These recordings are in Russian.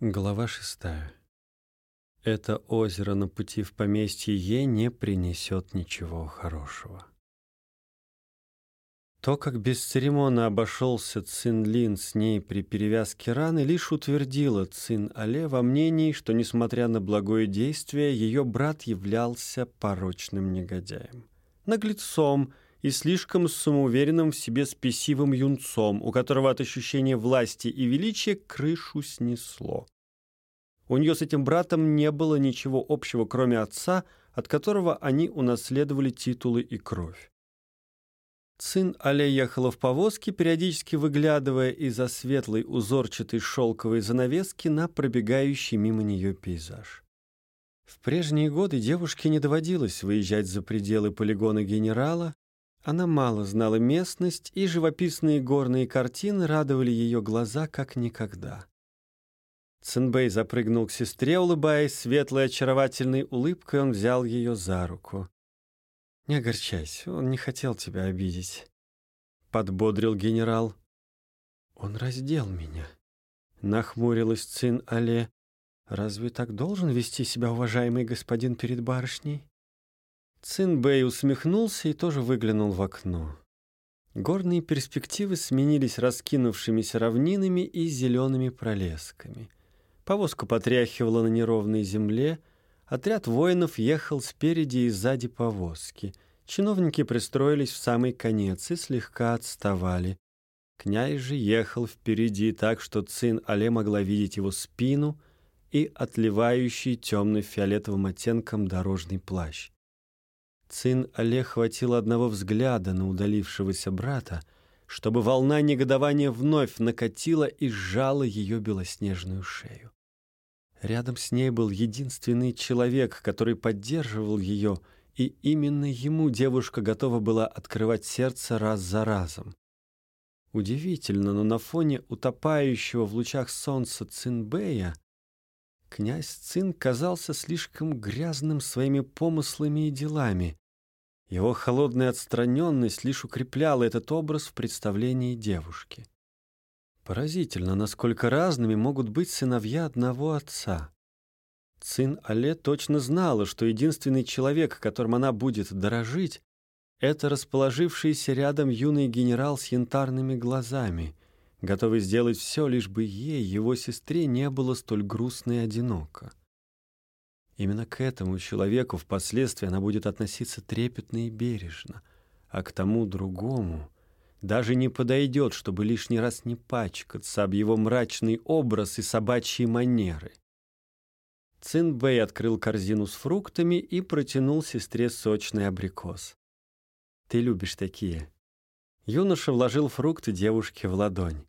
Глава шестая. Это озеро на пути в поместье Е не принесет ничего хорошего. То, как бесцеремонно обошелся Цин Лин с ней при перевязке раны, лишь утвердило Цин Але во мнении, что, несмотря на благое действие, ее брат являлся порочным негодяем. Наглецом и слишком самоуверенным в себе спесивым юнцом, у которого от ощущения власти и величия крышу снесло. У нее с этим братом не было ничего общего, кроме отца, от которого они унаследовали титулы и кровь. Сын Але ехала в повозке, периодически выглядывая из-за светлой узорчатой шелковой занавески на пробегающий мимо нее пейзаж. В прежние годы девушке не доводилось выезжать за пределы полигона генерала, она мало знала местность, и живописные горные картины радовали ее глаза как никогда. Цинбэй запрыгнул к сестре, улыбаясь светлой очаровательной улыбкой, он взял ее за руку. «Не огорчайся, он не хотел тебя обидеть», — подбодрил генерал. «Он раздел меня», — нахмурилась Цин Але. «Разве так должен вести себя уважаемый господин перед барышней?» Цинбэй усмехнулся и тоже выглянул в окно. Горные перспективы сменились раскинувшимися равнинами и зелеными пролесками. Повозка потряхивала на неровной земле, отряд воинов ехал спереди и сзади повозки. Чиновники пристроились в самый конец и слегка отставали. Князь же ехал впереди так, что Цин Але могла видеть его спину и отливающий темно-фиолетовым оттенком дорожный плащ. Цин Олег хватило одного взгляда на удалившегося брата, чтобы волна негодования вновь накатила и сжала ее белоснежную шею. Рядом с ней был единственный человек, который поддерживал ее, и именно ему девушка готова была открывать сердце раз за разом. Удивительно, но на фоне утопающего в лучах солнца Цинбэя Князь Цин казался слишком грязным своими помыслами и делами. Его холодная отстраненность лишь укрепляла этот образ в представлении девушки. Поразительно, насколько разными могут быть сыновья одного отца. Цин Але точно знала, что единственный человек, которым она будет дорожить, это расположившийся рядом юный генерал с янтарными глазами — готовый сделать все, лишь бы ей, его сестре, не было столь грустно и одиноко. Именно к этому человеку впоследствии она будет относиться трепетно и бережно, а к тому другому даже не подойдет, чтобы лишний раз не пачкаться об его мрачный образ и собачьи манеры. Цинбэй открыл корзину с фруктами и протянул сестре сочный абрикос. «Ты любишь такие?» Юноша вложил фрукты девушке в ладонь.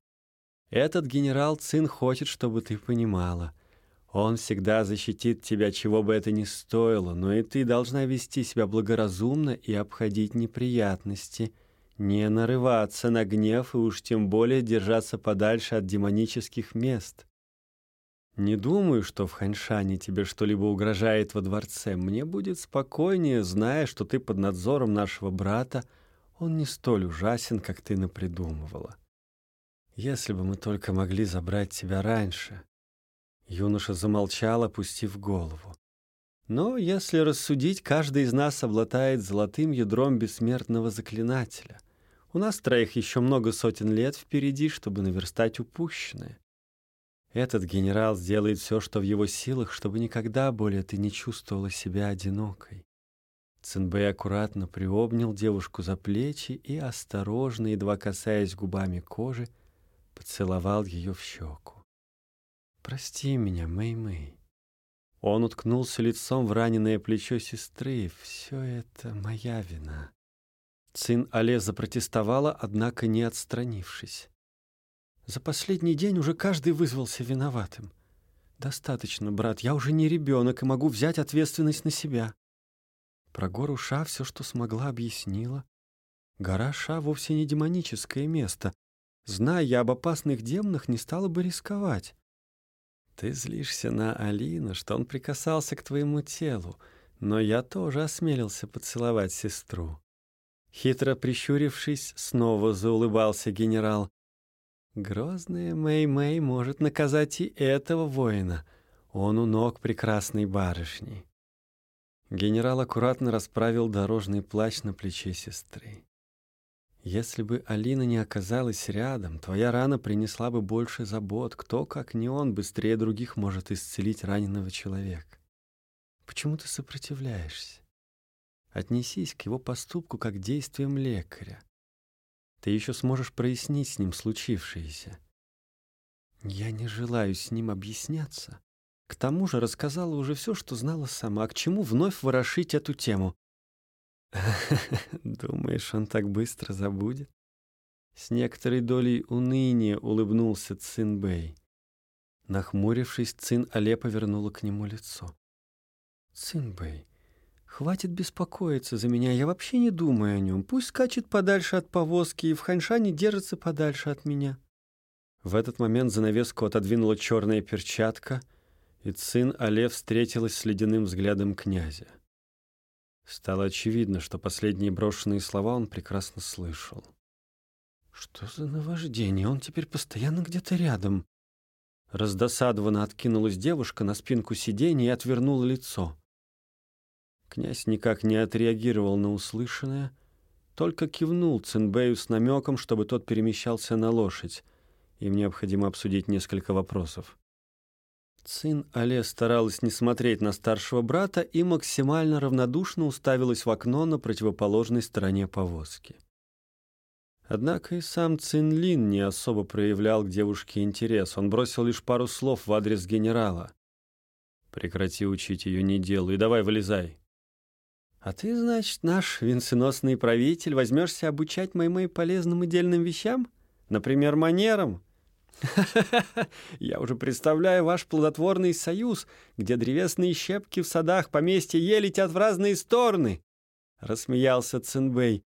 «Этот генерал Цин хочет, чтобы ты понимала. Он всегда защитит тебя, чего бы это ни стоило, но и ты должна вести себя благоразумно и обходить неприятности, не нарываться на гнев и уж тем более держаться подальше от демонических мест. Не думаю, что в Ханьшане тебе что-либо угрожает во дворце. Мне будет спокойнее, зная, что ты под надзором нашего брата, он не столь ужасен, как ты напридумывала. Если бы мы только могли забрать тебя раньше. Юноша замолчал, опустив голову. Но, если рассудить, каждый из нас обладает золотым ядром бессмертного заклинателя. У нас троих еще много сотен лет впереди, чтобы наверстать упущенное. Этот генерал сделает все, что в его силах, чтобы никогда более ты не чувствовала себя одинокой. Цинбэй аккуратно приобнял девушку за плечи и, осторожно, едва касаясь губами кожи, поцеловал ее в щеку. «Прости меня, Мэй-Мэй». Он уткнулся лицом в раненое плечо сестры. «Все это моя вина». Цин Але запротестовала, однако не отстранившись. «За последний день уже каждый вызвался виноватым. Достаточно, брат, я уже не ребенок и могу взять ответственность на себя». Про гору Ша все, что смогла, объяснила. Гора Ша вовсе не демоническое место. Зная я об опасных демонах, не стала бы рисковать. Ты злишься на Алина, что он прикасался к твоему телу, но я тоже осмелился поцеловать сестру. Хитро прищурившись, снова заулыбался генерал. Грозная Мэй-Мэй может наказать и этого воина. Он у ног прекрасной барышни. Генерал аккуратно расправил дорожный плащ на плече сестры. Если бы Алина не оказалась рядом, твоя рана принесла бы больше забот. Кто, как не он, быстрее других может исцелить раненого человека? Почему ты сопротивляешься? Отнесись к его поступку как действиям лекаря. Ты еще сможешь прояснить с ним случившееся. Я не желаю с ним объясняться. К тому же рассказала уже все, что знала сама. К чему вновь ворошить эту тему? Думаешь, он так быстро забудет? С некоторой долей уныния улыбнулся Цинбэй. Нахмурившись, Цин Але повернула к нему лицо. «Цинбэй, хватит беспокоиться за меня, я вообще не думаю о нем. Пусть скачет подальше от повозки и в Ханьшане держится подальше от меня». В этот момент занавеску отодвинула черная перчатка, и Цин Але встретилась с ледяным взглядом князя. Стало очевидно, что последние брошенные слова он прекрасно слышал. «Что за наваждение? Он теперь постоянно где-то рядом». Раздосадованно откинулась девушка на спинку сиденья и отвернула лицо. Князь никак не отреагировал на услышанное, только кивнул Цинбею с намеком, чтобы тот перемещался на лошадь. Им необходимо обсудить несколько вопросов. Цин Але старалась не смотреть на старшего брата и максимально равнодушно уставилась в окно на противоположной стороне повозки. Однако и сам Цин Лин не особо проявлял к девушке интерес. Он бросил лишь пару слов в адрес генерала. «Прекрати учить ее не делу и давай вылезай». «А ты, значит, наш венценосный правитель, возьмешься обучать моим полезным и дельным вещам? Например, манерам?» Я уже представляю ваш плодотворный союз, где древесные щепки в садах поместья е летят в разные стороны, — рассмеялся Цинбэй.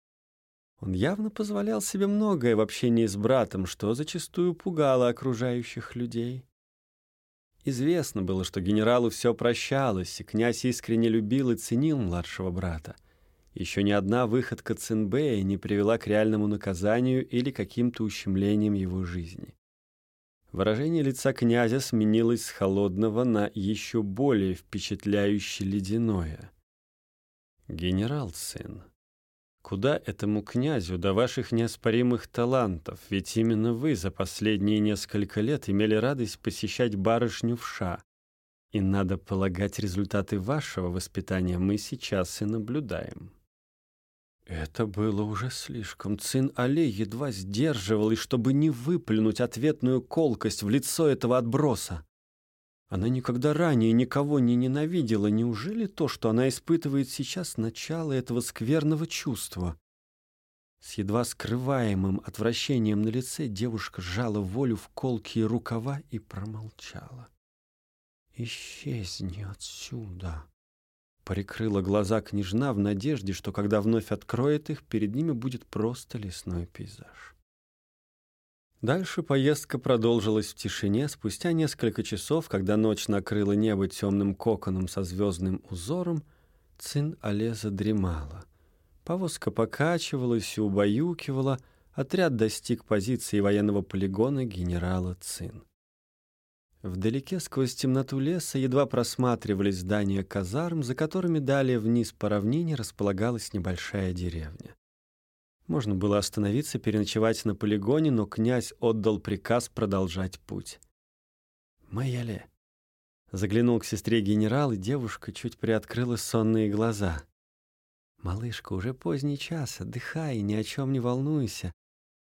Он явно позволял себе многое в общении с братом, что зачастую пугало окружающих людей. Известно было, что генералу все прощалось, и князь искренне любил и ценил младшего брата. Еще ни одна выходка Цинбэя не привела к реальному наказанию или каким-то ущемлениям его жизни. Выражение лица князя сменилось с холодного на еще более впечатляюще ледяное. «Генерал, сын, куда этому князю до ваших неоспоримых талантов? Ведь именно вы за последние несколько лет имели радость посещать барышню в Ша. И, надо полагать, результаты вашего воспитания мы сейчас и наблюдаем». Это было уже слишком. Цин Али едва сдерживалась, чтобы не выплюнуть ответную колкость в лицо этого отброса. Она никогда ранее никого не ненавидела. Неужели то, что она испытывает сейчас, начало этого скверного чувства? С едва скрываемым отвращением на лице девушка сжала волю в колкие рукава и промолчала. «Исчезни отсюда!» Прикрыла глаза княжна в надежде, что когда вновь откроет их, перед ними будет просто лесной пейзаж. Дальше поездка продолжилась в тишине. Спустя несколько часов, когда ночь накрыла небо темным коконом со звездным узором, Цин Але задремала. Повозка покачивалась и убаюкивала. Отряд достиг позиции военного полигона генерала Цин. Вдалеке сквозь темноту леса едва просматривались здания казарм, за которыми далее вниз по равнине располагалась небольшая деревня. Можно было остановиться, переночевать на полигоне, но князь отдал приказ продолжать путь. «Майяле!» Заглянул к сестре генерал, и девушка чуть приоткрыла сонные глаза. «Малышка, уже поздний час, отдыхай ни о чем не волнуйся.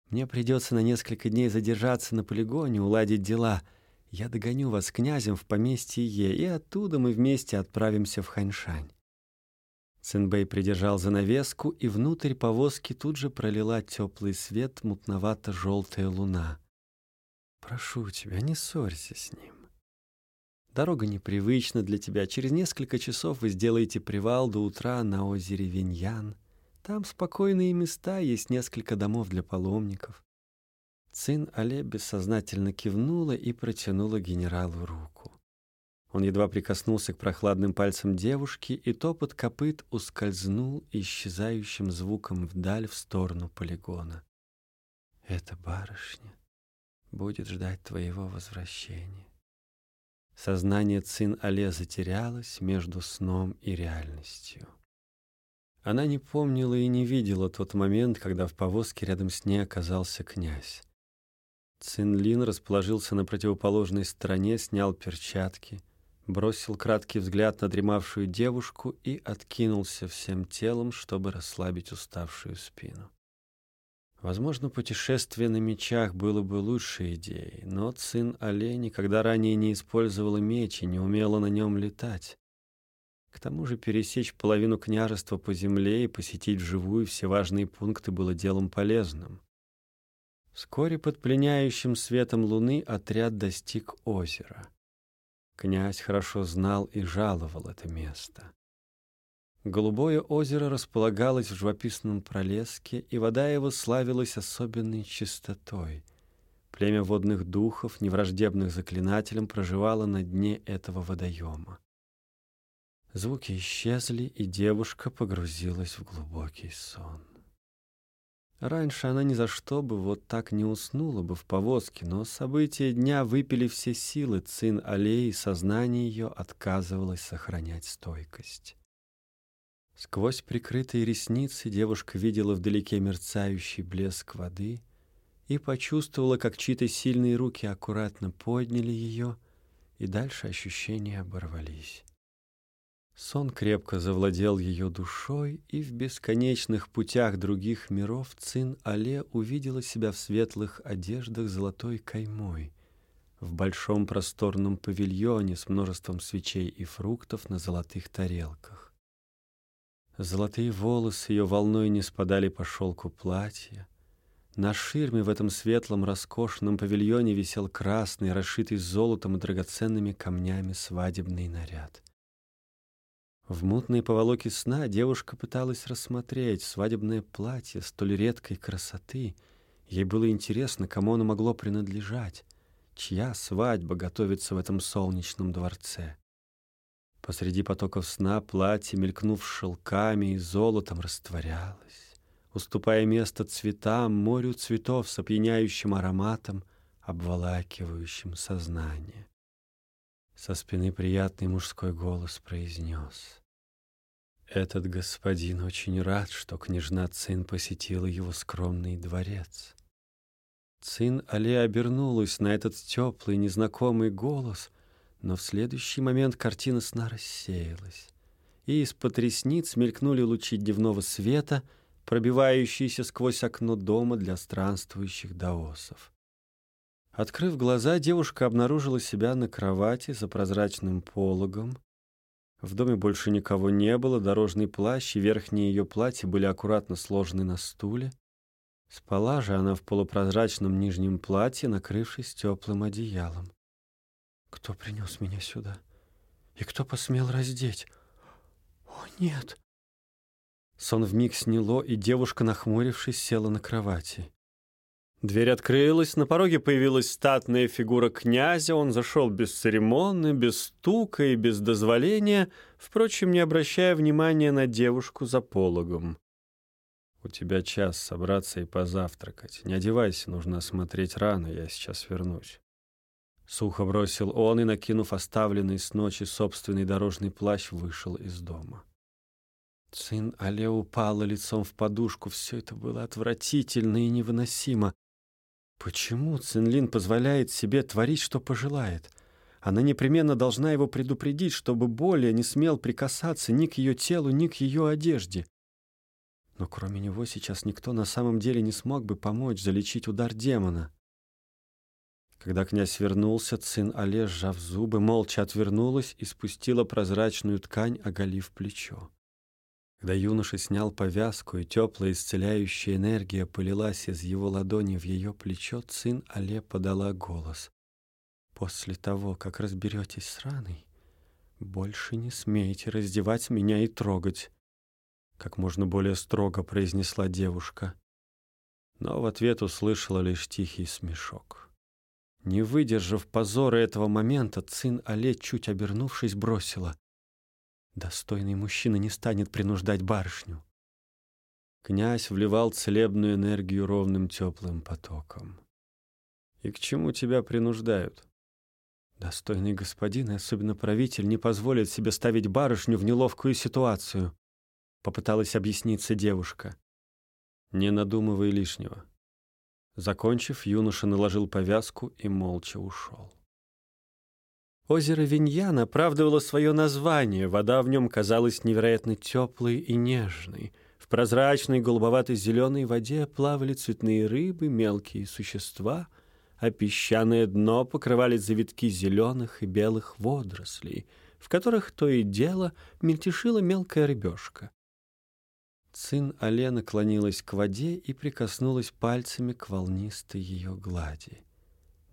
Мне придется на несколько дней задержаться на полигоне, уладить дела». Я догоню вас князем в поместье Е, и оттуда мы вместе отправимся в Ханьшань». Цинбэй придержал занавеску, и внутрь повозки тут же пролила теплый свет мутновато-желтая луна. «Прошу тебя, не ссорься с ним. Дорога непривычна для тебя. Через несколько часов вы сделаете привал до утра на озере Виньян. Там спокойные места, есть несколько домов для паломников. Цин Але бессознательно кивнула и протянула генералу руку. Он едва прикоснулся к прохладным пальцам девушки, и топот копыт ускользнул исчезающим звуком вдаль в сторону полигона. «Это барышня», будет ждать твоего возвращения. Сознание Цин Але затерялось между сном и реальностью. Она не помнила и не видела тот момент, когда в повозке рядом с ней оказался князь. Цинлин расположился на противоположной стороне, снял перчатки, бросил краткий взгляд на дремавшую девушку и откинулся всем телом, чтобы расслабить уставшую спину. Возможно, путешествие на мечах было бы лучшей идеей, но сын Оле никогда ранее не использовала меч и не умела на нем летать. К тому же пересечь половину княжества по земле и посетить вживую все важные пункты было делом полезным. Вскоре под пленяющим светом луны отряд достиг озера. Князь хорошо знал и жаловал это место. Голубое озеро располагалось в живописном пролеске, и вода его славилась особенной чистотой. Племя водных духов, невраждебных заклинателям, проживало на дне этого водоема. Звуки исчезли, и девушка погрузилась в глубокий сон. Раньше она ни за что бы вот так не уснула бы в повозке, но события дня выпили все силы цин аллеи, сознание ее отказывалось сохранять стойкость. Сквозь прикрытые ресницы девушка видела вдалеке мерцающий блеск воды и почувствовала, как чьи-то сильные руки аккуратно подняли ее, и дальше ощущения оборвались. Сон крепко завладел ее душой, и в бесконечных путях других миров Цин Але увидела себя в светлых одеждах золотой каймой, в большом просторном павильоне с множеством свечей и фруктов на золотых тарелках. Золотые волосы ее волной не спадали по шелку платья. На ширме в этом светлом роскошном павильоне висел красный, расшитый золотом и драгоценными камнями свадебный наряд. В мутной поволоке сна девушка пыталась рассмотреть свадебное платье столь редкой красоты. Ей было интересно, кому оно могло принадлежать, чья свадьба готовится в этом солнечном дворце. Посреди потоков сна платье, мелькнув шелками и золотом, растворялось, уступая место цветам, морю цветов с опьяняющим ароматом, обволакивающим сознание. Со спины приятный мужской голос произнес. «Этот господин очень рад, что княжна Цин посетила его скромный дворец». Цин Але обернулась на этот теплый, незнакомый голос, но в следующий момент картина сна рассеялась, и из-под ресниц мелькнули лучи дневного света, пробивающиеся сквозь окно дома для странствующих даосов. Открыв глаза, девушка обнаружила себя на кровати за прозрачным пологом. В доме больше никого не было, дорожный плащ и верхние ее платья были аккуратно сложены на стуле. Спала же она в полупрозрачном нижнем платье, накрывшись теплым одеялом. Кто принес меня сюда? И кто посмел раздеть? О, нет! Сон вмиг сняло, и девушка, нахмурившись, села на кровати. Дверь открылась, на пороге появилась статная фигура князя, он зашел бесцеремонно, без стука и без дозволения, впрочем, не обращая внимания на девушку за пологом. «У тебя час собраться и позавтракать. Не одевайся, нужно осмотреть рану, я сейчас вернусь». Сухо бросил он и, накинув оставленный с ночи собственный дорожный плащ, вышел из дома. Сын Але упала лицом в подушку. Все это было отвратительно и невыносимо. Почему Цинлин позволяет себе творить, что пожелает? Она непременно должна его предупредить, чтобы более не смел прикасаться ни к ее телу, ни к ее одежде. Но кроме него сейчас никто на самом деле не смог бы помочь залечить удар демона. Когда князь вернулся, сын Але, сжав зубы, молча отвернулась и спустила прозрачную ткань, оголив плечо. Когда юноша снял повязку, и теплая исцеляющая энергия полилась из его ладони в ее плечо, сын Але подала голос. «После того, как разберетесь с раной, больше не смейте раздевать меня и трогать», как можно более строго произнесла девушка. Но в ответ услышала лишь тихий смешок. Не выдержав позора этого момента, сын Але, чуть обернувшись, бросила. Достойный мужчина не станет принуждать барышню. Князь вливал целебную энергию ровным теплым потоком. И к чему тебя принуждают? Достойный господин и особенно правитель не позволит себе ставить барышню в неловкую ситуацию, попыталась объясниться девушка. Не надумывай лишнего. Закончив, юноша наложил повязку и молча ушел. Озеро Виньян оправдывало свое название, вода в нем казалась невероятно теплой и нежной. В прозрачной голубовато-зеленой воде плавали цветные рыбы, мелкие существа, а песчаное дно покрывали завитки зеленых и белых водорослей, в которых то и дело мельтешила мелкая рыбешка. Цин Але наклонилась к воде и прикоснулась пальцами к волнистой ее глади.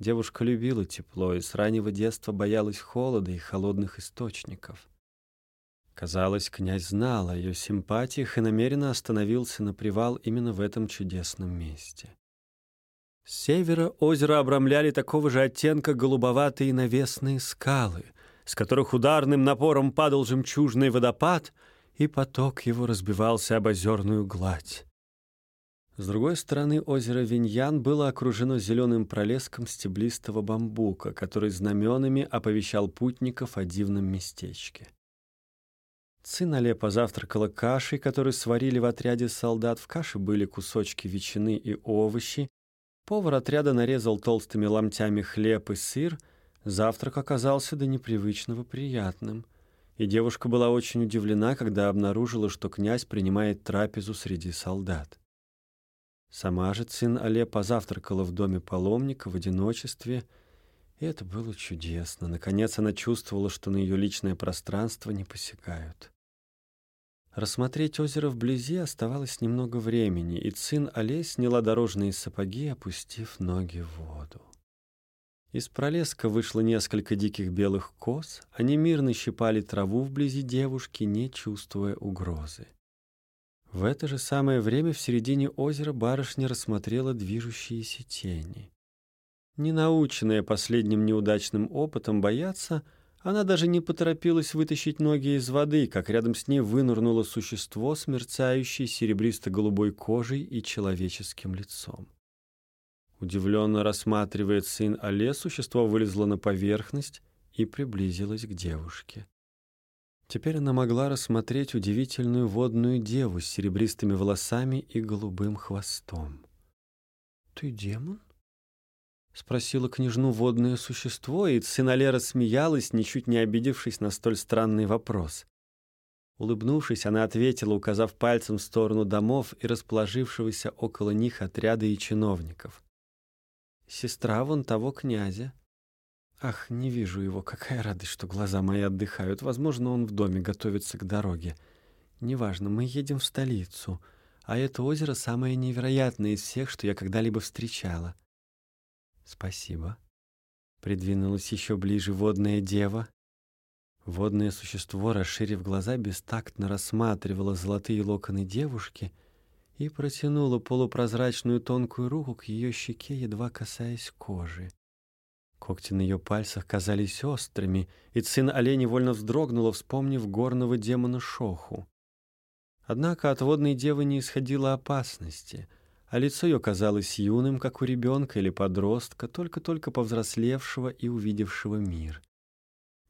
Девушка любила тепло и с раннего детства боялась холода и холодных источников. Казалось, князь знал о ее симпатиях и намеренно остановился на привал именно в этом чудесном месте. С севера озеро обрамляли такого же оттенка голубоватые навесные скалы, с которых ударным напором падал жемчужный водопад — и поток его разбивался об озерную гладь. С другой стороны озера Виньян было окружено зеленым пролеском стеблистого бамбука, который знаменами оповещал путников о дивном местечке. Цинале позавтракала кашей, которую сварили в отряде солдат. В каше были кусочки ветчины и овощи. Повар отряда нарезал толстыми ломтями хлеб и сыр. Завтрак оказался до непривычного приятным и девушка была очень удивлена, когда обнаружила, что князь принимает трапезу среди солдат. Сама же сын Але позавтракала в доме паломника в одиночестве, и это было чудесно. Наконец она чувствовала, что на ее личное пространство не посягают. Рассмотреть озеро вблизи оставалось немного времени, и сын Але сняла дорожные сапоги, опустив ноги в воду. Из пролеска вышло несколько диких белых коз. Они мирно щипали траву вблизи девушки, не чувствуя угрозы. В это же самое время в середине озера барышня рассмотрела движущиеся тени. Не наученная последним неудачным опытом бояться, она даже не поторопилась вытащить ноги из воды, как рядом с ней вынырнуло существо с серебристо-голубой кожей и человеческим лицом. Удивленно рассматривая сын Але, существо вылезло на поверхность и приблизилось к девушке. Теперь она могла рассмотреть удивительную водную деву с серебристыми волосами и голубым хвостом. «Ты демон?» — спросила княжну водное существо, и Цинале рассмеялась, ничуть не обидевшись на столь странный вопрос. Улыбнувшись, она ответила, указав пальцем в сторону домов и расположившегося около них отряда и чиновников сестра вон того князя. Ах, не вижу его, какая радость, что глаза мои отдыхают. Возможно, он в доме готовится к дороге. Неважно, мы едем в столицу, а это озеро самое невероятное из всех, что я когда-либо встречала. Спасибо. Придвинулась еще ближе водная дева. Водное существо, расширив глаза, бестактно рассматривало золотые локоны девушки — и протянула полупрозрачную тонкую руку к ее щеке, едва касаясь кожи. Когти на ее пальцах казались острыми, и сын оленя невольно вздрогнула, вспомнив горного демона Шоху. Однако от водной девы не исходило опасности, а лицо ее казалось юным, как у ребенка или подростка, только-только повзрослевшего и увидевшего мир.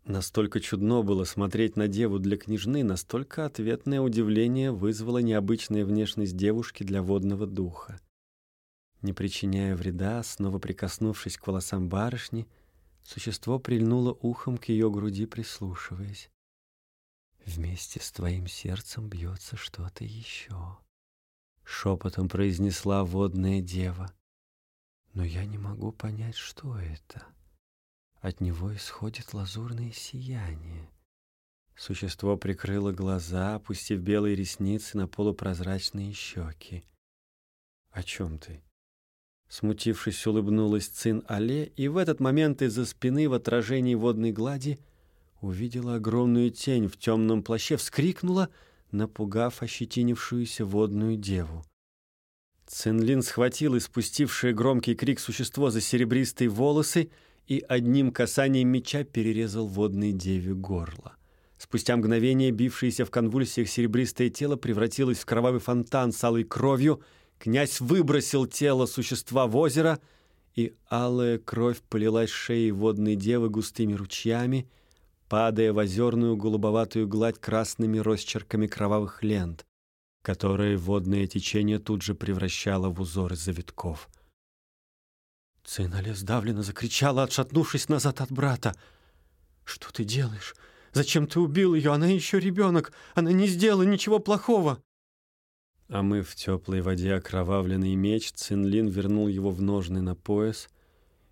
Настолько чудно было смотреть на деву для княжны, настолько ответное удивление вызвало необычная внешность девушки для водного духа. Не причиняя вреда, снова прикоснувшись к волосам барышни, существо прильнуло ухом к ее груди, прислушиваясь. «Вместе с твоим сердцем бьется что-то еще», — шепотом произнесла водная дева. «Но я не могу понять, что это». От него исходит лазурное сияние. Существо прикрыло глаза, опустив белые ресницы на полупрозрачные щеки. «О чем ты?» Смутившись, улыбнулась Цин Але, и в этот момент из-за спины в отражении водной глади увидела огромную тень в темном плаще, вскрикнула, напугав ощетинившуюся водную деву. Цинлин схватил испустившее громкий крик существо за серебристые волосы и одним касанием меча перерезал водной деве горло. Спустя мгновение бившееся в конвульсиях серебристое тело превратилось в кровавый фонтан с алой кровью. Князь выбросил тело существа в озеро и алая кровь полилась шеей водной девы густыми ручьями, падая в озерную голубоватую гладь красными росчерками кровавых лент, которые водное течение тут же превращало в узоры завитков. Цинале сдавленно закричала, отшатнувшись назад от брата. «Что ты делаешь? Зачем ты убил ее? Она еще ребенок. Она не сделала ничего плохого!» А мы в теплой воде окровавленный меч, Цинлин вернул его в ножны на пояс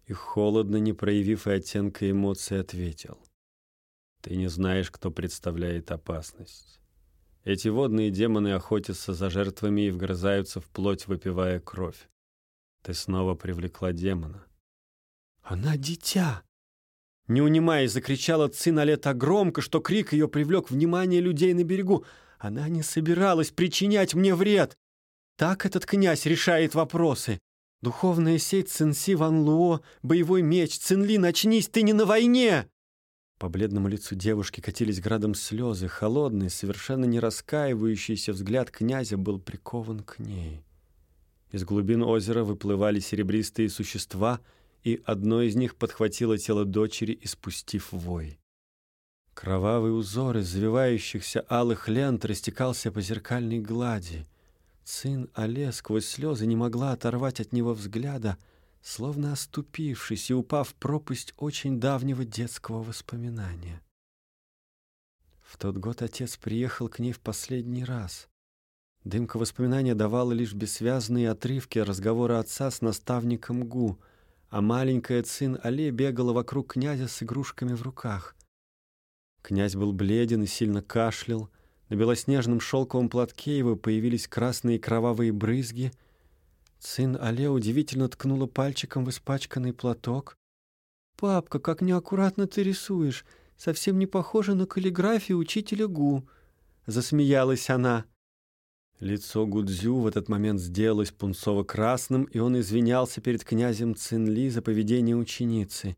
и, холодно, не проявив и оттенка эмоций, ответил. «Ты не знаешь, кто представляет опасность. Эти водные демоны охотятся за жертвами и вгрызаются в плоть, выпивая кровь. Ты снова привлекла демона». «Она дитя!» Не унимаясь, закричала Цинали так громко, что крик ее привлек внимание людей на берегу. Она не собиралась причинять мне вред. Так этот князь решает вопросы. Духовная сеть Цинси Ван Луо, боевой меч, Цинли, начнись, ты не на войне!» По бледному лицу девушки катились градом слезы. Холодный, совершенно не раскаивающийся взгляд князя был прикован к ней. Из глубин озера выплывали серебристые существа, и одно из них подхватило тело дочери, испустив вой. Кровавый узор из завивающихся алых лент растекался по зеркальной глади. Сын Але сквозь слезы не могла оторвать от него взгляда, словно оступившись и упав в пропасть очень давнего детского воспоминания. В тот год отец приехал к ней в последний раз. Дымка воспоминания давала лишь бессвязные отрывки разговора отца с наставником Гу, а маленькая сын Але бегала вокруг князя с игрушками в руках — Князь был бледен и сильно кашлял. На белоснежном шелковом платке его появились красные кровавые брызги. Сын Але удивительно ткнула пальчиком в испачканный платок. «Папка, как неаккуратно ты рисуешь! Совсем не похоже на каллиграфию учителя Гу!» Засмеялась она. Лицо Гудзю в этот момент сделалось пунцово-красным, и он извинялся перед князем Цинли за поведение ученицы.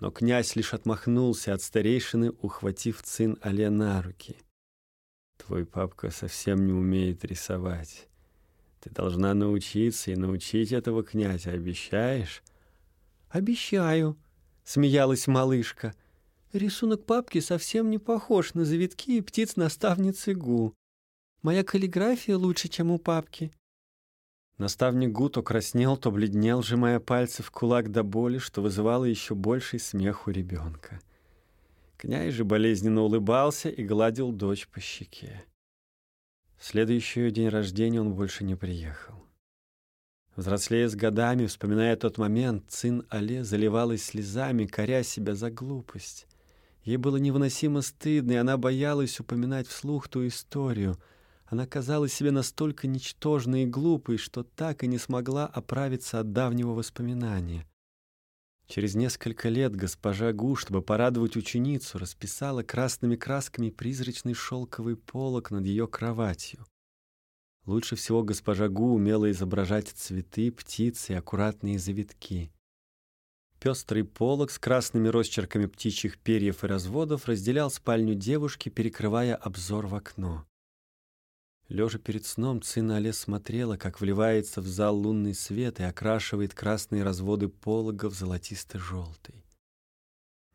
Но князь лишь отмахнулся от старейшины, ухватив цин Але на руки. «Твой папка совсем не умеет рисовать. Ты должна научиться и научить этого князя, обещаешь?» «Обещаю», — смеялась малышка. «Рисунок папки совсем не похож на завитки и птиц наставницы Гу. Моя каллиграфия лучше, чем у папки. Наставник Гу то краснел, то бледнел, сжимая пальцы в кулак до боли, что вызывало еще больший смех у ребенка. Князь же болезненно улыбался и гладил дочь по щеке. В следующий день рождения он больше не приехал. Взрослея с годами, вспоминая тот момент, сын Але заливалась слезами, коря себя за глупость. Ей было невыносимо стыдно, и она боялась упоминать вслух ту историю — она казалась себе настолько ничтожной и глупой, что так и не смогла оправиться от давнего воспоминания. Через несколько лет госпожа Гу, чтобы порадовать ученицу, расписала красными красками призрачный шелковый полог над ее кроватью. Лучше всего госпожа Гу умела изображать цветы, птицы и аккуратные завитки. Пестрый полог с красными росчерками птичьих перьев и разводов разделял спальню девушки, перекрывая обзор в окно. Лежа перед сном, Цина смотрела, как вливается в зал лунный свет и окрашивает красные разводы полога в золотисто-желтый.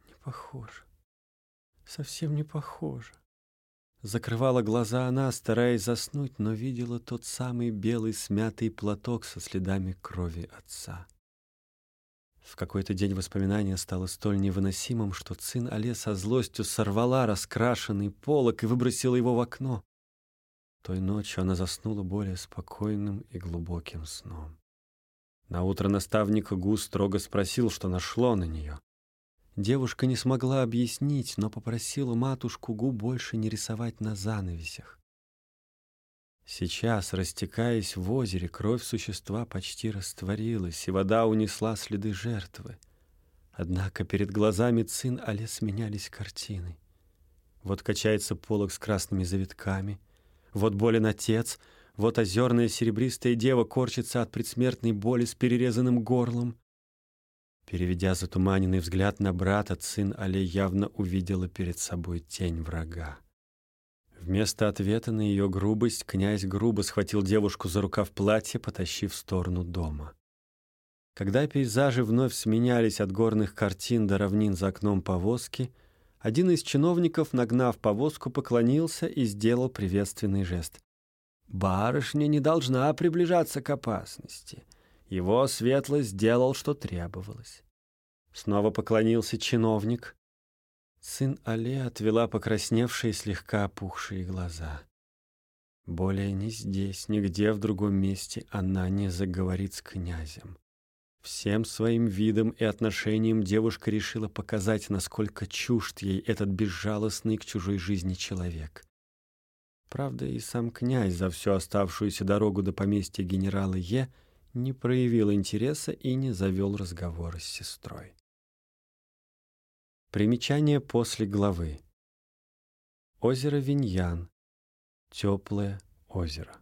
Не похоже. Совсем не похоже. Закрывала глаза она, стараясь заснуть, но видела тот самый белый смятый платок со следами крови отца. В какой-то день воспоминание стало столь невыносимым, что Цин Але со злостью сорвала раскрашенный полог и выбросила его в окно. Той ночью она заснула более спокойным и глубоким сном. На утро наставник Гу строго спросил, что нашло на нее. Девушка не смогла объяснить, но попросила матушку Гу больше не рисовать на занавесях. Сейчас, растекаясь в озере, кровь существа почти растворилась, и вода унесла следы жертвы. Однако перед глазами Цин Але сменялись картины. Вот качается полог с красными завитками — вот болен отец, вот озерная серебристая дева корчится от предсмертной боли с перерезанным горлом. Переведя затуманенный взгляд на брата, сын Але явно увидела перед собой тень врага. Вместо ответа на ее грубость князь грубо схватил девушку за рукав платья, потащив в сторону дома. Когда пейзажи вновь сменялись от горных картин до равнин за окном повозки, один из чиновников, нагнав повозку, поклонился и сделал приветственный жест. «Барышня не должна приближаться к опасности. Его светлость сделал, что требовалось». Снова поклонился чиновник. Сын Але отвела покрасневшие, слегка опухшие глаза. Более ни здесь, нигде в другом месте она не заговорит с князем. Всем своим видом и отношением девушка решила показать, насколько чужд ей этот безжалостный к чужой жизни человек. Правда, и сам князь за всю оставшуюся дорогу до поместья генерала Е не проявил интереса и не завел разговора с сестрой. Примечание после главы. Озеро Виньян. Теплое озеро.